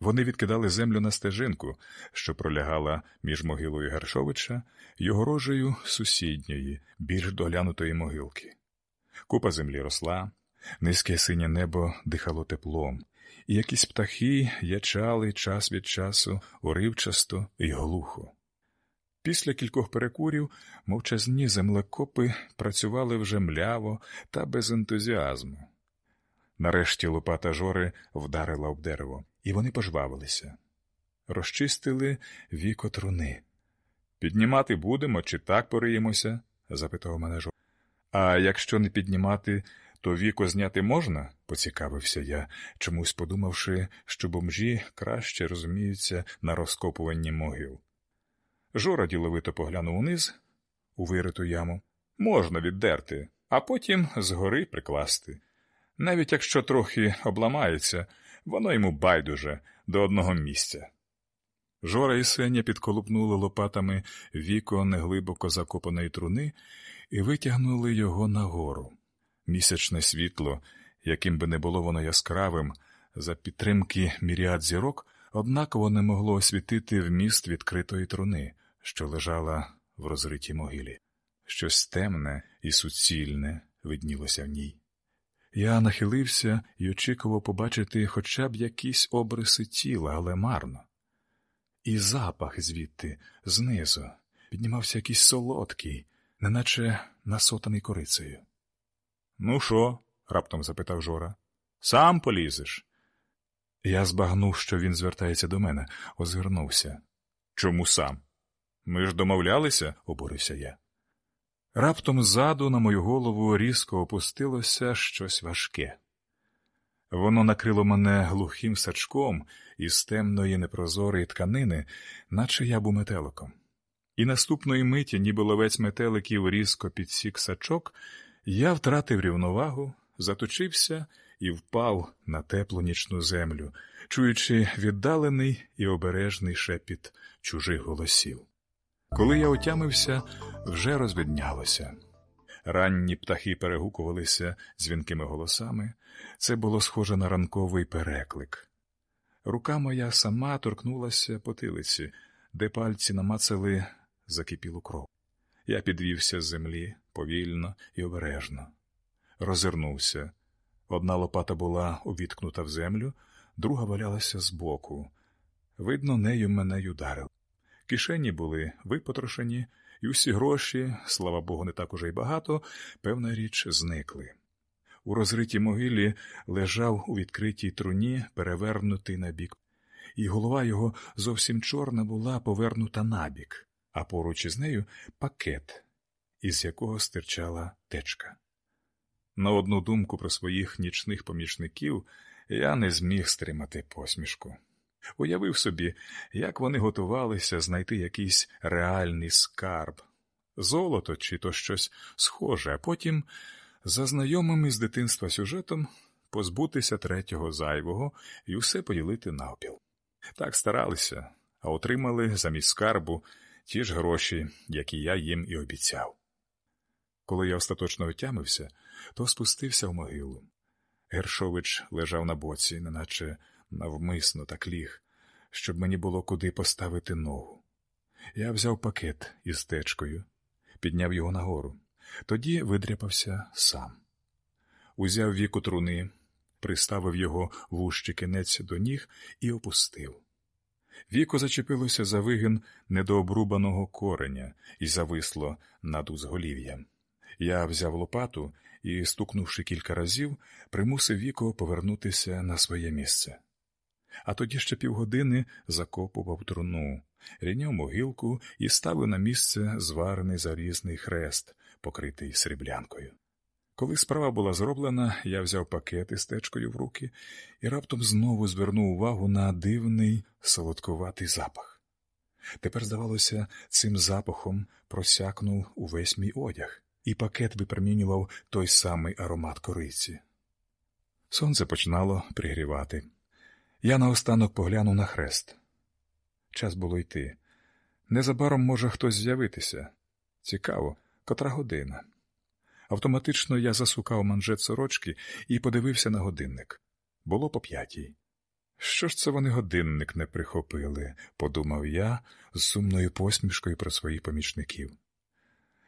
Вони відкидали землю на стежинку, що пролягала між могилою Гершовича й огорожею сусідньої, більш доглянутої могилки. Купа землі росла, низьке синє небо дихало теплом, і якісь птахи ячали час від часу уривчасто і глухо. Після кількох перекурів мовчазні землекопи працювали вже мляво та без ентузіазму. Нарешті лопата жори вдарила об дерево, і вони пожвавилися. Розчистили віко труни. Піднімати будемо чи так пориємося? запитав мене. А якщо не піднімати, то віко зняти можна? поцікавився я, чомусь подумавши, що бомжі краще розуміються на розкопуванні могил. Жора діловито поглянув униз, у вириту яму. Можна віддерти, а потім згори прикласти. Навіть якщо трохи обламається, воно йому байдуже до одного місця. Жора і Сеня підколупнули лопатами віко неглибоко закопаної труни і витягнули його нагору. Місячне світло, яким би не було воно яскравим, за підтримки міріад зірок, однаково не могло освітити вміст відкритої труни, що лежала в розритій могилі. Щось темне і суцільне виднілося в ній. Я нахилився і очікував побачити хоча б якісь обриси тіла, але марно. І запах звідти, знизу, піднімався якийсь солодкий, неначе насотаний корицею. Ну що? раптом запитав Жора. Сам полізеш. Я збагнув, що він звертається до мене, озирнувся. Чому сам? Ми ж домовлялися, обурився я. Раптом ззаду на мою голову різко опустилося щось важке. Воно накрило мене глухим сачком із темної непрозорої тканини, наче я був метеликом. І наступної миті, ніби ловець метеликів різко підсік сачок, я втратив рівновагу, заточився і впав на теплу нічну землю, чуючи віддалений і обережний шепіт чужих голосів. Коли я отямився, вже розвіднялося. Ранні птахи перегукувалися дзвінкими голосами, це було схоже на ранковий переклик. Рука моя сама торкнулася потилиці, де пальці намацали закипілу кров. Я підвівся з землі повільно і обережно. Розвернувся. Одна лопата була увіткнута в землю, друга валялася збоку. Видно, нею мене й ударили. Кишені були випотрошені, і усі гроші, слава Богу, не так уже й багато, певна річ, зникли. У розритій могилі лежав у відкритій труні, перевернутий на бік, і голова його зовсім чорна була повернута набік, а поруч із нею пакет, із якого стирчала течка. На одну думку про своїх нічних помічників я не зміг стримати посмішку. Уявив собі, як вони готувалися знайти якийсь реальний скарб, золото чи то щось схоже, а потім, за знайомим із дитинства сюжетом, позбутися третього зайвого і усе поділити навпіл. Так старалися, а отримали замість скарбу ті ж гроші, які я їм і обіцяв. Коли я остаточно отямився, то спустився в могилу. Гершович лежав на боці, неначе навмисно так ліг, щоб мені було куди поставити ногу. Я взяв пакет із течкою, підняв його нагору, тоді видряпався сам. Узяв віку труни, приставив його вущий кінець до ніг і опустив. Віко зачепилося за вигин недообрубаного кореня і зависло над узголів'ям. Я взяв лопату і, стукнувши кілька разів, примусив Віко повернутися на своє місце. А тоді ще півгодини закопував труну, рівняв могилку і ставив на місце зварений зарізний хрест, покритий сріблянкою. Коли справа була зроблена, я взяв пакет із течкою в руки і раптом знову звернув увагу на дивний солодкуватий запах. Тепер, здавалося, цим запахом просякнув увесь мій одяг, і пакет випромінював той самий аромат кориці. Сонце починало пригрівати. Я наостанок поглянув на хрест. Час було йти. Незабаром може хтось з'явитися. Цікаво, котра година. Автоматично я засукав манжет сорочки і подивився на годинник. Було по п'ятій. Що ж це вони годинник не прихопили, подумав я з сумною посмішкою про своїх помічників.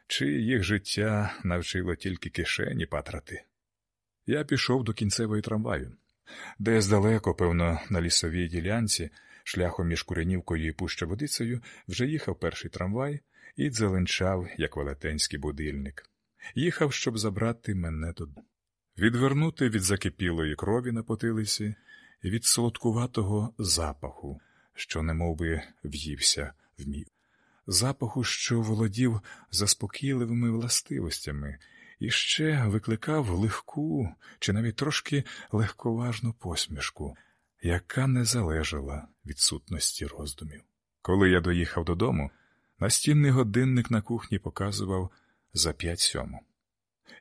Чи їх життя навчило тільки кишені патрати? Я пішов до кінцевої трамваю, де здалеко, певно, на лісовій ділянці, шляхом між Куренівкою і Пущаводицею, вже їхав перший трамвай і дзеленчав, як велетенський будильник. Їхав, щоб забрати мене додому. Відвернути від закипілої крові на потилиці від солодкуватого запаху, що немов би в'ївся в мій. Запаху, що володів заспокійливими властивостями, і ще викликав легку чи навіть трошки легковажну посмішку, яка не залежала від сутності роздумів. Коли я доїхав додому, настінний годинник на кухні показував за п'ять сьому.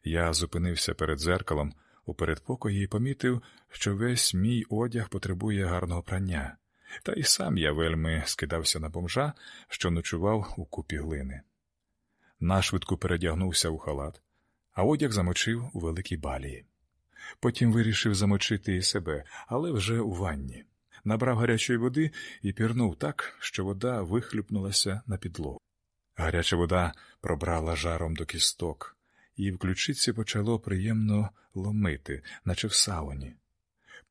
Я зупинився перед зеркалом у передпокої і помітив, що весь мій одяг потребує гарного прання, та й сам я вельми скидався на бомжа, що ночував у купі глини. Нашвидку передягнувся у халат, а одяг замочив у великій балії. Потім вирішив замочити і себе, але вже у ванні. Набрав гарячої води і пірнув так, що вода вихлюпнулася на підлогу. Гаряча вода пробрала жаром до кісток, і в ключиці почало приємно ломити, наче в сауні.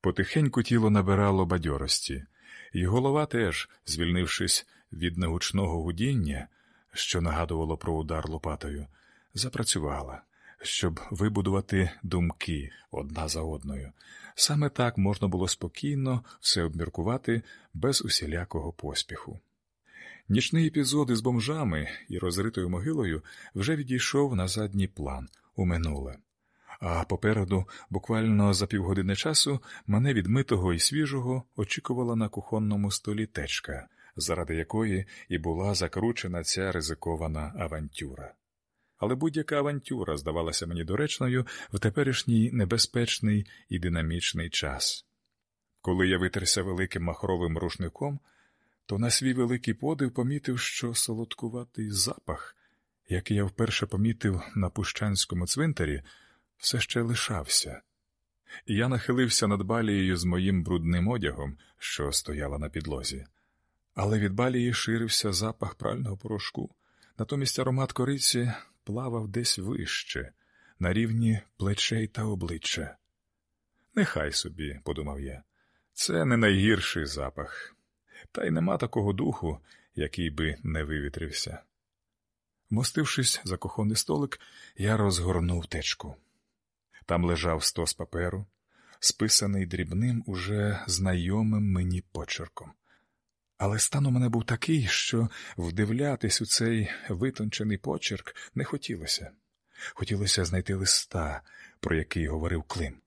Потихеньку тіло набирало бадьорості, і голова теж, звільнившись від негучного гудіння, що нагадувало про удар лопатою, запрацювала, щоб вибудувати думки одна за одною. Саме так можна було спокійно все обміркувати без усілякого поспіху. Нічний епізод із бомжами і розритою могилою вже відійшов на задній план у минуле. А попереду, буквально за півгодини часу, мене відмитого і свіжого очікувала на кухонному столі течка, заради якої і була закручена ця ризикована авантюра. Але будь-яка авантюра здавалася мені доречною в теперішній небезпечний і динамічний час. Коли я витерся великим махровим рушником, то на свій великий подив помітив, що солодкуватий запах, який я вперше помітив на пущанському цвинтарі, все ще лишався, я нахилився над балією з моїм брудним одягом, що стояла на підлозі. Але від балії ширився запах прального порошку, натомість аромат кориці плавав десь вище, на рівні плечей та обличчя. Нехай собі, подумав я, це не найгірший запах, та й нема такого духу, який би не вивітрився. Мостившись за кухонний столик, я розгорнув течку. Там лежав стос паперу, списаний дрібним, уже знайомим мені почерком. Але стан у мене був такий, що вдивлятись у цей витончений почерк не хотілося. Хотілося знайти листа, про який говорив Клим.